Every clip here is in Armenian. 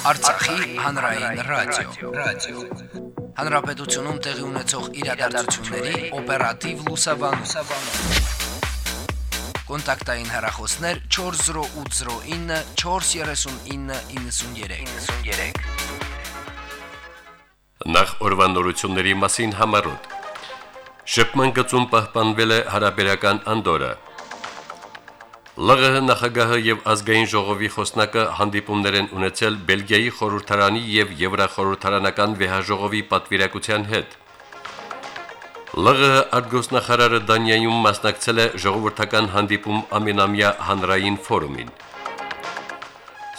Արցախի հանրային ռադիո, ռադիո։ Հանրապետությունում տեղի ունեցող իրադարձությունների օպերատիվ լուսաբանում։ Կոնտակտային հեռախոսներ 40809 43993։ 93։ Նախ օրվանորությունների մասին համարոտ։ Շփման գծում պահպանվել է հարաբերական անդորը։ ԼՂՀ նախագահը եւ ազգային ժողովի խոսնակը հանդիպումներ են ունեցել Բելգիայի խորհրդարանի եւ Եվրախորհրդարանական վեհաժողովի պատվիրակության հետ։ ԼՂՀ արտգոսնախարարը Դանիայում մասնակցել է ժողովրդական հանդիպում ամենամյա հանրային ֆորումին։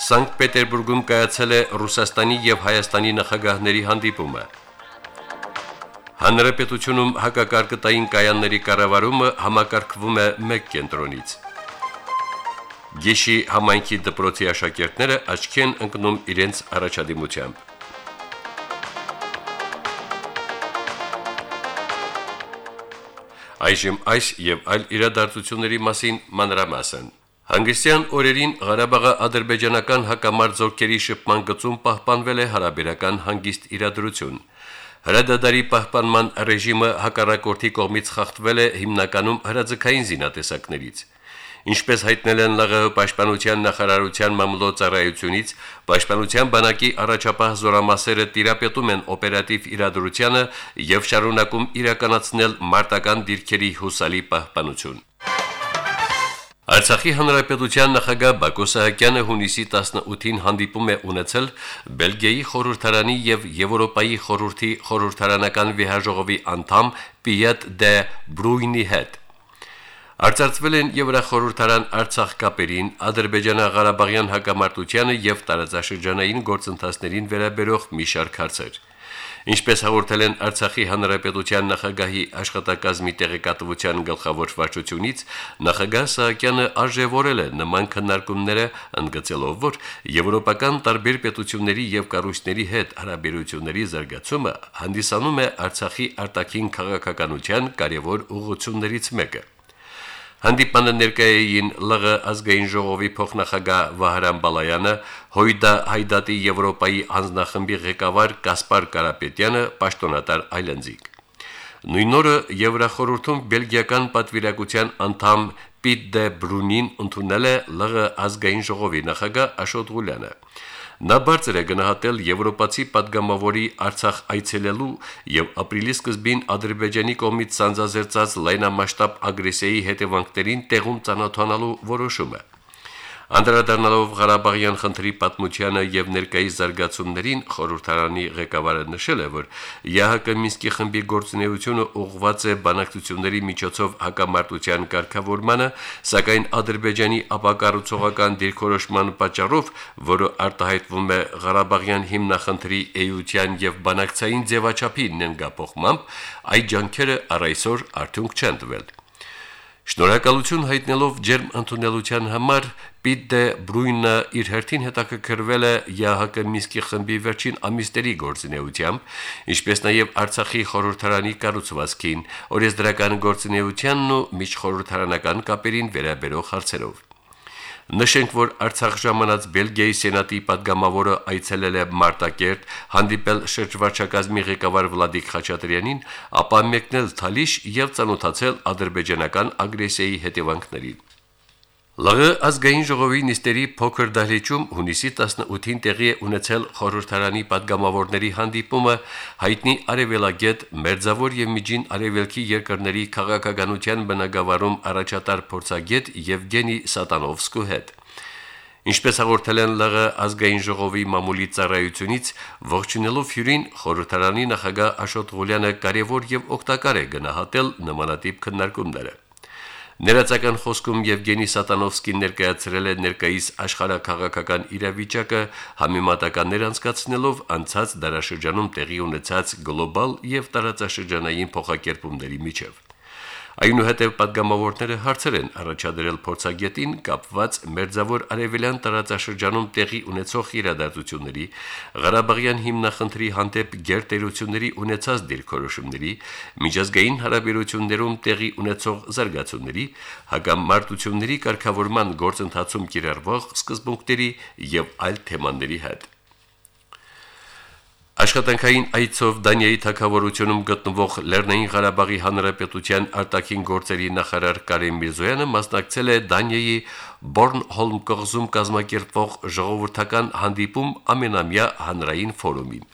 Սանկտ Պետերբուրգում կայացել է Ռուսաստանի եւ Հայաստանի նախագահների հանդիպումը։ Հանրապետությունում հակակարգտային կայանների կառավարումը համակարգվում է մեկ կենտրոնից։ Գիշի համայնքի դպրոցի աշակերտները աչքի են ընկնում իրենց առաջադիմությամբ։ Այժմ այս եւ այլ իրադարձությունների մասին մանրամասն։ Հանգստյան օրերին Ղարաբաղի ադրբեջանական հակամարտ զորքերի շփման գծում պահպանվել է հարաբերական հանգիստ իրադրություն։ Հրադադարի պահպանման ռեժիմը հակառակորդի կողմից խախտվել է հիմնականում հրաձգային զինատեսակներից։ Ինչպես հայտնել են ԼՂՀ պաշտպանության նախարարության մամլոյցարայությունից, պաշտպանության բանակի առաջապահ զորամասերը տիրապետում են օպերատիվ իրադրությանը եւ շարունակում իրականացնել մարտական դիրքերի հուսալի պահպանություն։ Արցախի հանրապետության նախագահ Բակո Սահակյանը հունիսի 18-ին հանդիպում է ունեցել Բելգիայի խորհրդարանի եւ Եվրոպայի խորհրդի խորհրդարանական վեհաժողովի անդամ Պիետ դե Բրույնի հետ։ Արծարծվել են Եվրախորհրդարան Արցախ կապերին, Ադրբեջանա-Ղարաբաղյան հակամարտությանը եւ տարածաշրջանային գործընթացներին վերաբերող մի շարք հարցեր։ Ինչպես հաղորդել են Արցախի հանրապետության նախագահի աշխատակազմի տեղեկատվության գլխավոր վարչությունից, նախագահ Սահակյանը արժևորել է նման քննարկումները, ընդգծելով, որ եվրոպական տարբեր պետությունների եւ կառույցների հետ հարաբերությունների զարգացումը հանդիսանում է Արցախի արտաքին քաղաքականության կարևոր ուղղություններից մեկը։ Հանդիպանը ներկայային ԼՂ ազգային ժողովի փոխնախագահ Վահրամ Բալայանը, Հույդա Հայդատի Եվրոպայի հանձնախմբի ղեկավար Կասպար Կարապետյանը, պաշտոնատար Այլանդզիկ։ Նույն օրը Եվրախորհրդում բելգիական պատվիրակության անդամ Պիտ դե Բրունին ընդունել է ԼՂ ազգային ժողովի նախագահ Աշոտ Ղուլյանը։ Նա բարձր է գնահատել եվրոպացի падգամավորի Արցախ այցելելու եւ ապրիլի սկզբին Ադրբեջանի կողմից սանձազերծած լայնամասշտաբ ագրեսիայի հետևանքներին տեղում ցանոթանալու որոշումը։ Անդրադառնալով Ղարաբաղյան խնդրի պատմությանը եւ ներկայիս զարգացումներին խորհրդարանի ղեկավարը նշել է, որ ՀՀԿ Մինսկի խմբի գործունեությունը ուղղված է բանակցությունների միջոցով հակամարտության կարգավորմանը, սակայն Ադրբեջանի ապակառուցողական դիրքորոշման պատճառով, որը արտահայտվում է Ղարաբաղյան հիմնախնդրի էության եւ բանակցային ձևաչափի նենգապողմամբ, այդ ջանքերը առ այսօր արդյունք չեն տվել։ Շնորհակալություն հայտնելով ջերմ ընդունելության համար Պիտ դե Բրույնը իր հերթին հետաքրքրվել է ՀՀԿ Մինսկի խմբի վերջին ամիսների գործունեությամբ, ինչպես նաև Արցախի խորհրդարանի կառուցվածքին, օրենսդրական գործունեությանն ու միջխորհրդարանական կապերին վերաբերող հարցերով։ Նշենք, որ Արցախ ժամանած Բելգիայի սենատի падգամավորը այցելել է Մարտակերտ, հանդիպել շրջվարչակազմի ղեկավար Վլադիկ Խաչատրյանին, ապա մեկնել Թալիշ եւ ծանոթացել ադրբեջանական ագրեսիայի հետևանքներին։ ԼՂ ազգային ժողովի նիստերի փոքր դահլիճում հունիսի 18-ին տեղի է ունեցել խորհրդարանի падգամավորների հանդիպումը հայտնի արևելագետ Մերձավոր եւ Միջին Արևելքի երկրների քաղաքականության բնագավառում առաջատար փորձագետ Եվգենի Սատանովսկու հետ։ Ինչպես հաղորդել են ԼՂ ազգային ժողովի մամուլի ծառայությունից, ողջունելով հյուրին խորհրդարանի նախագահ Աշոտ Ղուլյանը կարևոր եւ օգտակար է գնահատել նմանատիպ քննարկումները։ Ներածական խոսքում Եվգենի Սատանովսկին ներկայացրել է ներկայիս աշխարհակաղակական իրավիճակը համեմատականներ անցկացնելով անցած դարաշրջանում տեղի ունեցած գլոբալ եւ տարածաշրջանային փոխակերպումների միջև։ Այնուհետև падգամավորները հարցեր են առաջադրել փորձագետին կապված Մերձավոր Արևելյան տարածաշրջանում տեղի ունեցող իրադարձությունների, Ղարաբաղյան հիմնախնդրի հանդեպ գերտերությունների ունեցած դիրքորոշումների, միջազգային հարաբերություններում տեղի ունեցող զարգացումների, հագամարտությունների կարգավորման գործընթացում կիրառվող սկզբունքների եւ այլ թեմաների հետ։ Աշխատանքային այցով Դանիայի թակավորությունում գտնվող Լեռնային Ղարաբաղի Հանրապետության արտաքին գործերի նախարար Կարեն Միրզոյանը մասնակցել է Դանիայի Բորնհոլմ կղզում կազմակերպվող ժողովրդական հանդիպում ամենամյա հանրային ֆորումին։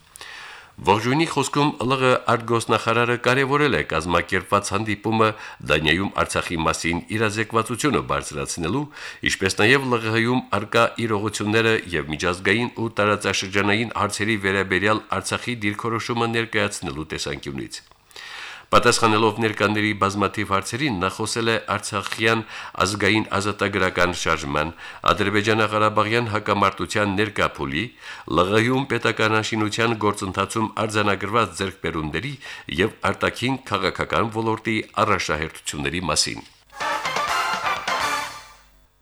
Ողջունի խոսքում ԼՂ արտգոսնախարարը կարևորել է կազմակերպված հանդիպումը Դանիայում Արցախի մասին իրազեկվածությունը բարձրացնելու, ինչպես նաև ԼՂՀ-ում արկա իրողությունները եւ միջազգային ու տարածաշրջանային հարցերի վերաբերյալ Արցախի դիրքորոշումը ներկայացնելու տեսանկյունից։ Պատասխանելով ներկաների բազմաթիվ հարցերին նա խոսել է Արցախյան ազգային ազատագրական շարժման, Ադրբեջանա-Ղարաբաղյան հակամարտության ներկապուլի, ԼՂՀ-ում պետական աշինության գործընթացում արձանագրված ձեռքբերումների եւ արտաքին քաղաքական ոլորտի առաջնահերթությունների մասին։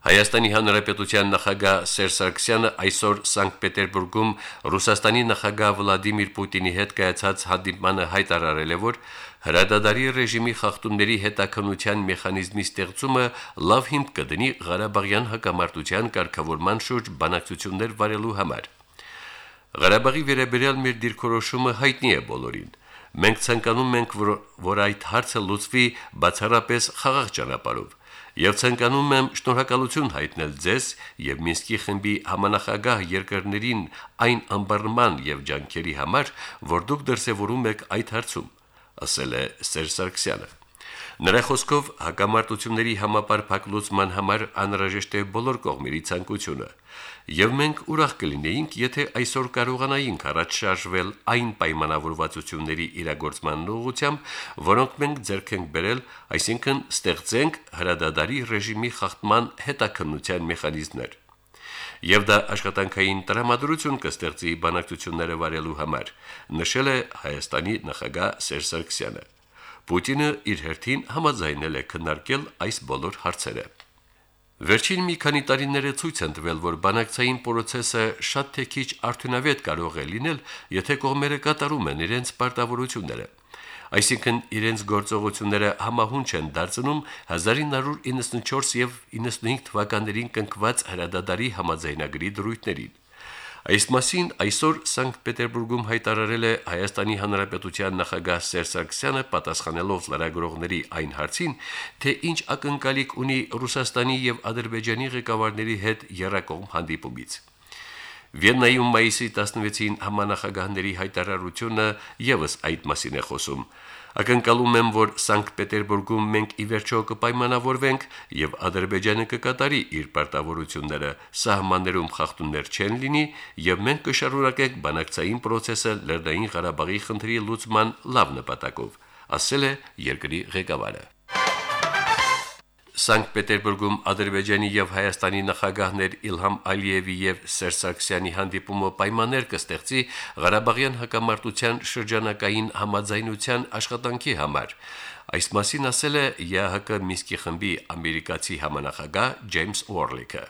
Հայաստանի Հանրապետության նախագահ Սերժ Սարգսյանը այսօր Սանկտ Պետերբուրգում Ռուսաստանի նախագահ Վլադիմիր Պուտինի հետ կայացած հանդիպմանը հայտարարել է, որ հրադադարի ռեժիմի խախտումների հետաքննության մեխանիզմի ստեղծումը լավ հիմք կդնի Ղարաբաղյան հակամարտության կարգավորման շուրջ բանակցություններ վարելու համար։ Ղարաբաղի վերաբերյալ մեր դիրքորոշումը հայտնի է բոլորին։ Մենք ցանկանում ենք, որ, որ այդ հարցը լուծվի բացառապես խաղաղ ճանապարհով եւ ցանկանում եմ շնորհակալություն հայտնել ձեզ եւ Մինսկի խմբի համանախագահ երկրներին այն ամբարման եւ ջանքերի համար, որ դուք դրսեւորում եք այդ հարցում, ասել է Սերժ Սարգսյանը։ Նրա խոսքով հակամարտությունների համապարփակ լուծման համար անհրաժեշտ է բոլոր կողմերի ցանկությունը, եւ մենք ուրախ կլինեինք, եթե այսօր կարողանայինք առաջ շարժվել այն պայմանավորվածությունների իրագործման ուղղությամբ, որոնք մենք ձեռք ենք բերել, այսինքն ստեղծենք հրադադարի ռեժիմի խախտման հետաքննության մեխանիզմներ եւ դա աշխատանքային տրամադրություն կստեղծի բանակցությունները վարելու համար նշել է Հայաստանի նախագահ Սերժ Սարգսյանը Պուտինը իր հերթին համաձայնել է քննարկել այս բոլոր հարցերը։ Վերջին մի քանի տարիները ցույց են տվել, որ բանակցային process-ը շատ թե քիչ արդյունավետ կարող է լինել, եթե կողմերը կատարում են իրենց պարտավորությունները։ Այսինքն իրենց գործողությունները համահունչ են դարձնում 1994 եւ 95 թվականներին կնքված հրադադարի համաձայնագրի դրույթներին։ Այս մասին այսօր Սանկտ Պետերբուրգում հայտարարել է Հայաստանի Հանրապետության նախագահ Սերժ Սարգսյանը պատասխանելով լրագրողների այն հարցին, թե ինչ ակնկալիք ունի Ռուսաստանի եւ Ադրբեջանի ղեկավարների հետ երակողմ հանդիպումից։ Վիեննայում մայիսի 16-ին համանախագահների հայտարարությունը եւս այդ մասին է խոսում։ Ակնկալում եմ, որ Սանկտ Պետերբուրգում մենք ի վերջո կպայմանավորվենք եւ Ադրբեջանը կկատարի իր պարտավորությունները, սահմաններում խախտումներ չեն լինի եւ մենք կշարունակենք բանակցային process-ը Լեռնային Ղարաբաղի խնդրի լուծման լավ նպատակով, ասել է երկրի ղեկավարը։ Սանկտ Պետերբուրգում Ադրբեջանի եւ Հայաստանի նախագահներ Իլհամ Ալիևի եւ Սերժ Սարգսյանի հանդիպումը պայմաններ կստեղծի Ղարաբաղյան հակամարտության շրջանակային համաձայնության աշխատանքի համար։ Այս մասին ասել է ԵԱՀԿ Միսկի խմբի ամերիկացի համանախագահ Ջեյմս Ուորլիքը։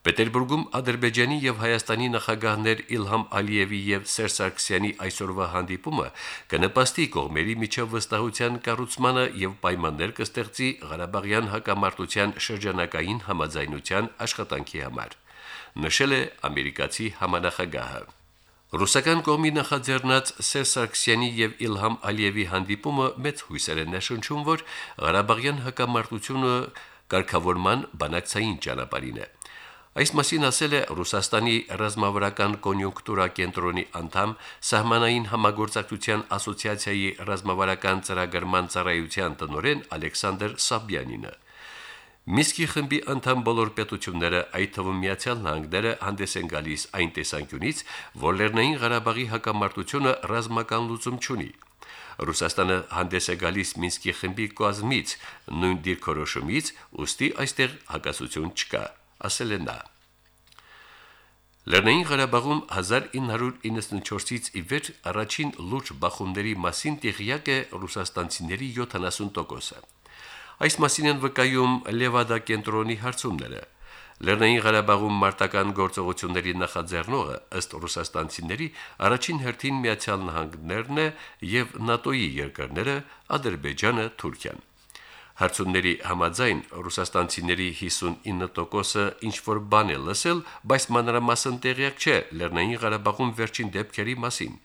Պետերբուրգում Ադրբեջանի եւ Հայաստանի նախագահներ Իլհամ Ալիևի եւ Սերժ Սարգսյանի այսօրվա հանդիպումը կնպաստի կողմերի միջև վստահության կառուցմանը եւ պայմաններ կստեղծի Ղարաբաղյան հակամարտության շրջանակային համաձայնության աշխատանքի համար, նշել է ամերիկացի համանախագահը։ Ռուսական կողմի նախաձեռնած Սերժ Սարգսյանի եւ Իլհամ Ալիևի հանդիպումը մեծ հույսեր է նշնչում, որ Ղարաբաղյան հակամարտությունը կարգավորման բանակցային ճանապարհին է։ Այս մասին ասել է Ռուսաստանի ռազմավարական կոնյունկտուրա կենտրոնի անդամ Սահմանային համագործակցության ասոցիացիայի ռազմավարական ծրագրման ծառայության տնօրեն Ալեքսանդր Սաբյանինը։ Միսկի խմբի անդամ բոլոր պետությունները, այդ թվում Միացյալ Նահանգները, հանդես են գալիս այն տեսանկյունից, որ Լեռնային Ղարաբաղի հակամարտությունը ռազմական լուծում չունի։ Ռուսաստանը հանդես է գալիս Մինսկի խմբի կազմից, նույն դիրքորոշումից, ուստի այստեղ հակասություն չկա ասել է նա։ Լեռնային Ղարաբաղում 1994-ից ի վեր առաջին լուրջ բախումների մասին տեղյակ է ռուսաստանցիների 70%-ը։ Այս մասին են վկայում Լևադա կենտրոնի հարցումները։ Լեռնային Ղարաբաղում մարտական գործողությունների նախաձեռնողը ըստ ռուսաստանցիների առաջին հերթին Միացյալ Նահանգներն է եւ ՆԱՏՕ-ի երկրները Ադրբեջանը, Թուրքիան։ Հարցումների համաձայն ռուսաստանցիների 59%-ը ինչ որ բան է լսել, բայց մանրամասն տեղյակ չէ Լեռնային Ղարաբաղում վերջին դեպքերի մասին։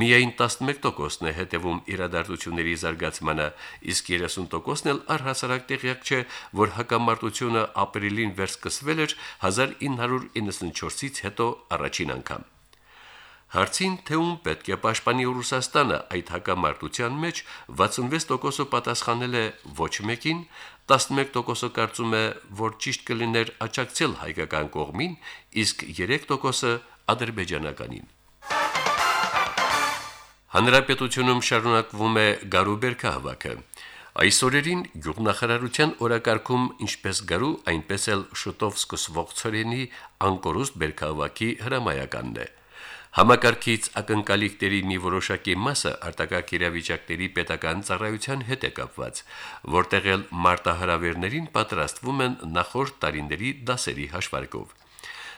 Միայն 11%-ն է հետևում իրադարձությունների զարգացմանը, իսկ 30%-ն էլ առհասարակ տեղյակ չէ, որ հակամարտությունը ապրիլին վերսկսվել էր 1994-ից հետո առաջին անգամ։ Հարցին թե ում պետք է պաշտպանի Ռուսաստանը այդ հակամարտության մեջ 66%-ը պատասխանել է ոչ մեկին, 11%-ը կարծում է, որ ճիշտ կլիներ աջակցել հայկական կողմին, իսկ 3%-ը ադրբեջանականին։ Հանրապետությունում շարունակվում է Գարուբերկա հավաքը։ Այսօրերին գյուղնախարարության օրակարգում ինչպես գարու, այնպես էլ շուտով սկսվող ծորենի անկորուստ բերքահավաքի հրամայականն է։ Համակարգից ակնկալիքների մի որոշակի մասը արտակարգ իրավիճակների պետական ծառայության հետ է կապված, որտեղ էլ մարտահրավերներին պատրաստվում են նախորդ տարիների դասերի հաշվարկով։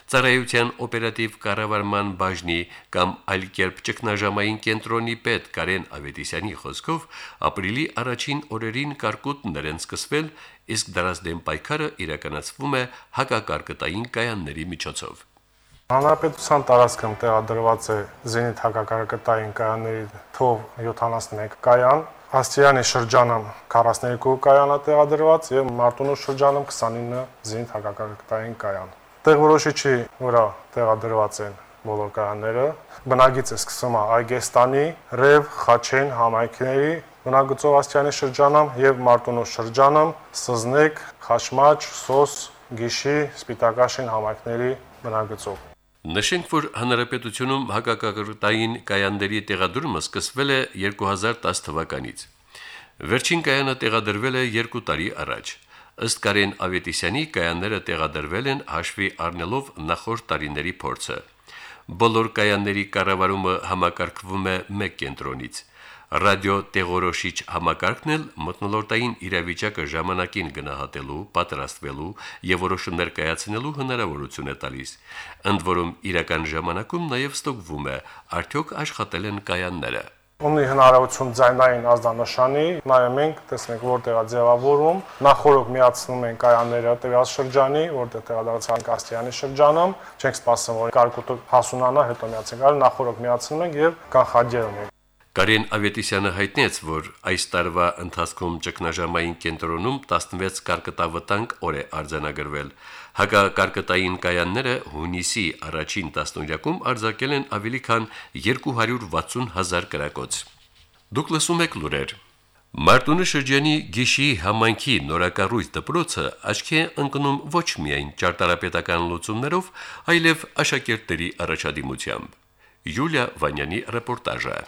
Ծառայության օպերատիվ կառավարման բաժնի կամ այլ կերպ ճգնաժամային կենտրոնի պետ Կարեն Ավետիսյանի խոսքով ապրիլի առաջին օրերին կարկուտներ են սկսվել, իսկ դրանց դեմ պայքարը իրականացվում է հակակարկտային կայանների միջոցով։ Հանրապետության տարածքում տեղադրված է զենիթ հակակարգային կայանների թով 71 կայան, Աստիանի շրջանում 42 կայան է տեղադրված եւ Մարտունու շրջանում 29 զենիթ հակակարգային կայան։ Տեղորոշիչի վրա տեղադրված են բոլոր կայանները։ Բնագիծը սկսում է Այգեստանի, Ռև, Խաչեն համայնքների բնագծով Աստիանի շրջանում եւ Մարտունու շրջանում Սզնեկ, Խաշմաչ, Սոս, Գիշի, Սպիտակաշին համայնքների բնագծով։ Նշենք, որ հանրապետությունում հակակակրտային կայանների տեղադրումը սկսվել է 2010 թվականից։ Վերջին կայանը տեղադրվել է 2 տարի առաջ։ Ըստ Կարեն Ավետիսյանի կայանները տեղադրվել են հաշվի առնելով նախորդ տարիների փորձը։ Բոլոր կայանների կառավարումը համակարգվում է մեկ կենտրոնից ռադիո տեղորոշիչ համակարգն էլ մտնոլորտային իրավիճակը ժամանակին գնահատելու, պատրաստվելու եւ որոշումներ կայացնելու հնարավորություն է տալիս։ Ընդ որում իրական ժամանակում նաեւ ստուգվում է արդյոք աշխատել են կայանները ունի հնարավորություն ձայնային ազդանշանի, նայում ենք, տեսնենք որտեղ է ձևավորում, նախորդ միացնում ենք կայանները տվյալ շրջանի, որտեղ տեղադրացան Կաստիանի շրջանում, չենք սպասում որ կարկուտը հասունանա, հետո միացենք, այլ նախորդ միացնում ենք եւ կանխաջերում ենք։ Կարեն Ավետիսյանը հայտնեց, որ այս տարվա ընթացքում ճգնաժամային կենտրոնում 16 կարկտավտանգ օր է արձանագրվել։ Հակակարկտային կայանները հունիսի առաջին տասնօրյակում արձակել են ավելի քան 260 հազար կրակոց։ Դուք լսում եք լուրեր։ Մարտունի շրջանի Գիշի համայնքի նորակառույց դպրոցը աչքի է ընկնում ոչ միայն ճարտարապետական լուծումներով, այլև աշակերտների առաջադիմությամբ։ Յուլիա Վանյանի ռեպորտաժը։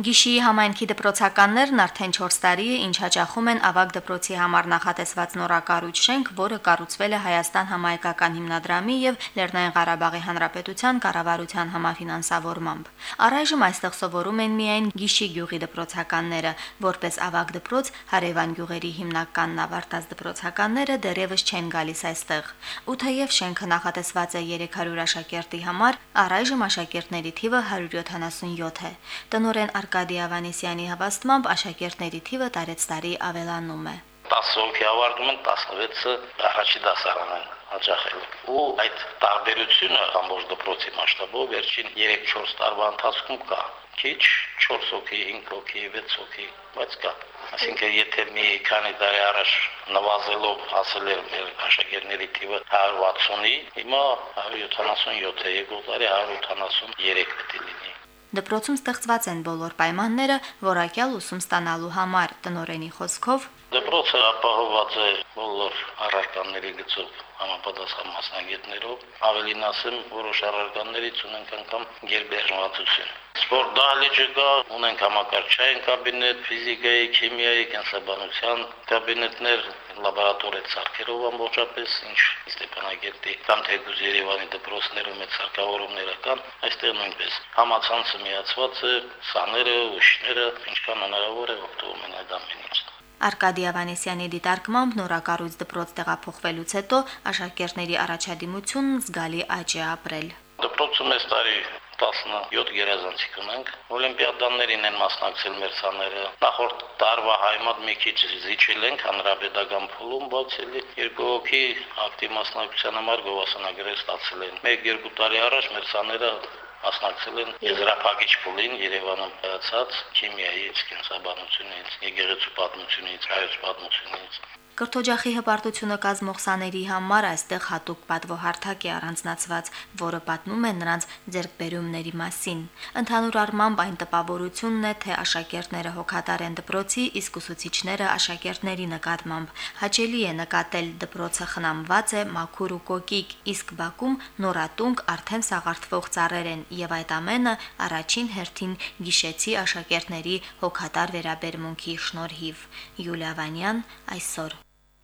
Գիշիի համայնքի դպրոցականներն արդեն 4 տարի է ինչ հաճախում են ավակ դպրոցի համար նախատեսված նորակառույց շենք, որը կառուցվել է Հայաստան համայնքական հիմնադրամի եւ Լեռնային Ղարաբաղի Հանրապետության կառավարության համաֆինանսավորմամբ։ Առայժմ այստեղ սովորում են միայն Գիշի գյուղի դպրոցականները, որպես ավակ դպրոց Հարևան գյուղերի հիմնականն ավարտած դպրոցականները դեռևս չեն գալիս այստեղ։ Ու թեև շենքը նախատեսված է 300 աշակերտի համար, առայժմ աշակերտների թիվը 177 է։ Տնորեն Արկադի Ավանեսյանի հավաստմամբ աշակերտների թիվը տարեցտարի ավելանում է։ 10 հոգի ավարտում են 16-ը առաջի դասարան են հաջախել։ Ու այդ տարբերությունը ամբողջ դպրոցի մասշտաբով վերջին 3-4 տարվա ընթացքում կա։ Քիչ 4 հոգի, 5 հոգի, 6 հոգի, բայց կա։ Այսինքն եթե մի քանի տարի առաջ նվազելով հասել էր մեր աշակերտների թիվը 160-ի, հիմա 177 է, երկու տարի 183 պետք է լինի։ Դպրոցում ստեղծված են բոլոր պայմանները որակյալ ուսում ստանալու համար։ Տնորենի խոսքով Դպրոցը ապահովված է բոլոր առարկաների գծով համապատասխան մասնագետներով, ավելին ասեմ, որոշ առարկաներից ունենք անգամ գերբերժվածություն։ Սպորտ դահլիճը կա, ունենք համակարգչային կաբինետ, ֆիզիկայի, քիմիայի, կենսաբանության կաբինետներ, լաբորատորիա ցարքերով ամբողջապես, ինչ Ստեփանագերտի կամ թեկուզ Երևանի դպրոցներում այդ ցարկավորումները կան, այստեղ նույնպես համացանցը միացված է, սաները, ուշները, ինչքան հնարավոր է օգտվում են այդ ամենից։ Արկադի Ավանեսյանի դիտարկմամբ նորակառույց դպրոց տեղափոխվելուց հետո աշակերտների առաջադիմությունն զգալի աճ է ապրել։ Դպրոցը մեծ տարի 17 գերազանցիկ ունենք։ Օլիմպիադաներին են մասնակցել մեր ցաները։ Նախորդ տարվա հայմատ մի քիչ զիջել ենք հանրապետական փուլում, բայց էլի երկու հոգի ակտիվ մասնակցության համար գովասանագրեր ստացել են։ 1-2 տարի առաջ մեր ցաները մասնակցել են եզրափակիչ փուլին Երևանում կայացած քիմիայից, կենսաբանությունից, եկեղեցու պատմությունից, հայոց պատմությունից Կրթօջախի հպարտությունը կազմող սաների համար այստեղ հատուկ պատվոհարթակ է առանձնացված, որը պատմում է նրանց ձերբերումների մասին։ Ընդհանուր առմամբ այն տպավորությունն է, թե աշակերտները հոգատար են դպրոցի, իսկ ուսուցիչները աշակերտների նկատմամբ։ Հաճելի է նկատել դպրոցը խնամված է մաքուր ու կոկիկ, իսկ Բաքում նորատունկ արդեն սաղարթվող ծառեր են, եւ այդ ամենը առաջին հերթին գիշեցի աշակերտների հոգատար վերաբերմունքի շնորհիվ։ Յուլիա Վանյան այսօր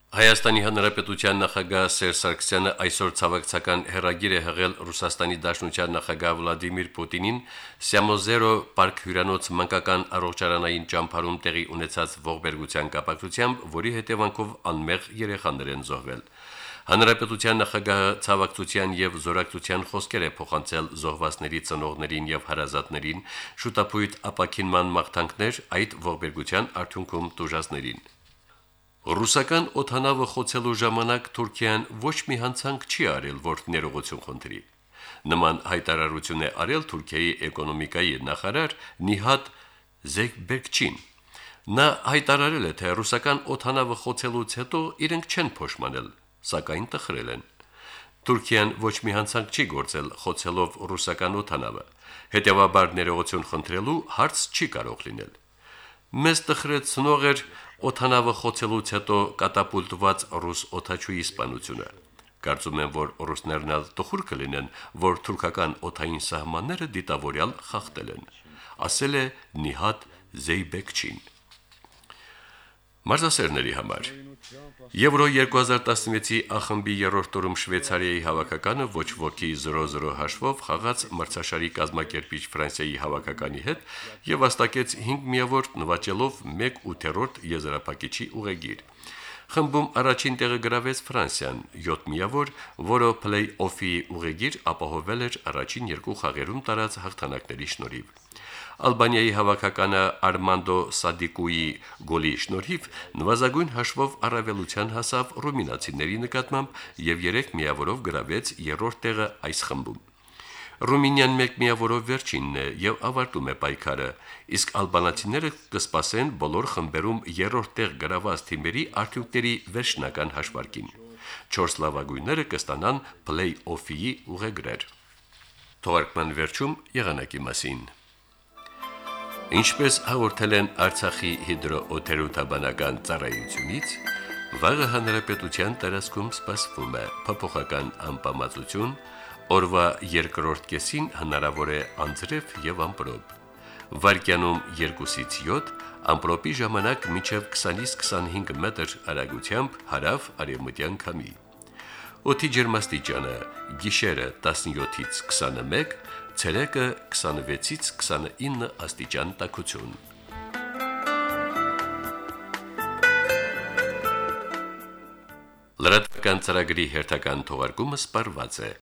Հայաստանի Հանրապետության նախագահ Սերժ Սարգսյանը այսօր ցավակցական հերագիր է հղել Ռուսաստանի Դաշնության նախագահ Վլադիմիր Պուտինին Սյամոզերո պարկ հյուրանոց մանկական առողջարանային ճամփարում տեղի ունեցած ողբերգության կապակցությամբ, որի հետևանքով անմեղ երեխաներ են զոհվել։ Հանրապետության նախագահը ցավակցության եւ զորակցության խոսքեր է փոխանցել զոհվածների ծնողներին եւ հարազատներին, շուտապույտ ապակինման մաղթանքներ այդ ողբերգության արդյունքում տուժածներին։ Ռուսական օթանավը խոցելու ժամանակ Թուրքիան ոչ մի հանցանք չի արել, որ ներողություն խնդրի։ Նման հայտարարություն է արել Թուրքիայի էկոնոմիկայի նախարար Նիհատ Զեգբերգչին։ Նա հայտարարել է, թե ռուսական օթանավը խոցելուց հետո իրենք չեն փոշմանել, սակայն տխրել են։ Թուրքիան ոչ մի հանցանք չի գործել խոցելով ռուսական օթանավը։ Հետևաբար ներողություն խնդրելու հարց չի կարող լինել։ Մեզ տխրեցնող էր օթանավը խոցելուց հետո կատապուլտված ռուս օթաչուի սպանությունը։ Կարծում եմ, որ ռուսներն ալ տխուր կլինեն, որ թուրքական օթային սահմանները դիտավորյալ խախտել են, ասել է Նիհատ Զեյբեկչին։ Մարզասերների համար Եվրո 2016-ի ախմբի երրորդ տուրում Շվեյցարիայի հավաքականը ոչ ոքի 0-0 հաշվով խաղաց մրցաշարի կազմակերպիչ Ֆրանսիայի հավաքականի հետ եւ վաստակեց 5 միավոր նվաճելով 1/8 եզրափակիչի ուղեգիր։ Խմբում առաջին տեղը գրավեց Ֆրանսիան 7 միավոր, որը փլեյ-օֆի ուղեգիր ապահովել էր առաջին երկու խաղերում տարած հաղթանակների շնորհիվ։ Ալբանիայի հավաքականը Արմանդո Սադիկուի գոլի շնորհիվ նվազագույն հաշվով առավելության հասավ ռումինացիների նկատմամբ եւ 3 միավորով գրավեց երրորդ տեղը այս խմբում։ Ռումինիան մեկ միավորով վերջինն է եւ ավարտում է պայքարը, իսկ ալբանացիները կսպասեն բոլոր խմբերում երրորդ տեղ գրաված թիմերի արդյունքների վերջնական հաշվարկին։ 4 լավագույնները կստանան փլեյ-օֆի ուղեգրեր։ Թողարկման վերջում եղանակի մասին։ Ինչպես հաղորդել են Արցախի հիդրոօթերոթաբանական ծառայությունից, վաղը հանրապետության տարածքում սպասվում է փոփոխական անպամացություն, օրվա երկրորդ կեսին հնարավոր է անձրև եւ ամպրոպ։ Վարկյանում 2-ից 7, ամպրոպի ժամանակ մինչև 20-ից 25 մետր արագությամբ հարավ արևմտյան քամի։ Օդի ջերմաստիճանը՝ գիշերը 17-ից 21 ցերեկը 26-ից 29 աստիճան տաքություն։ Լրատվական ծրագրի հերթական թողարկումը սպարված է։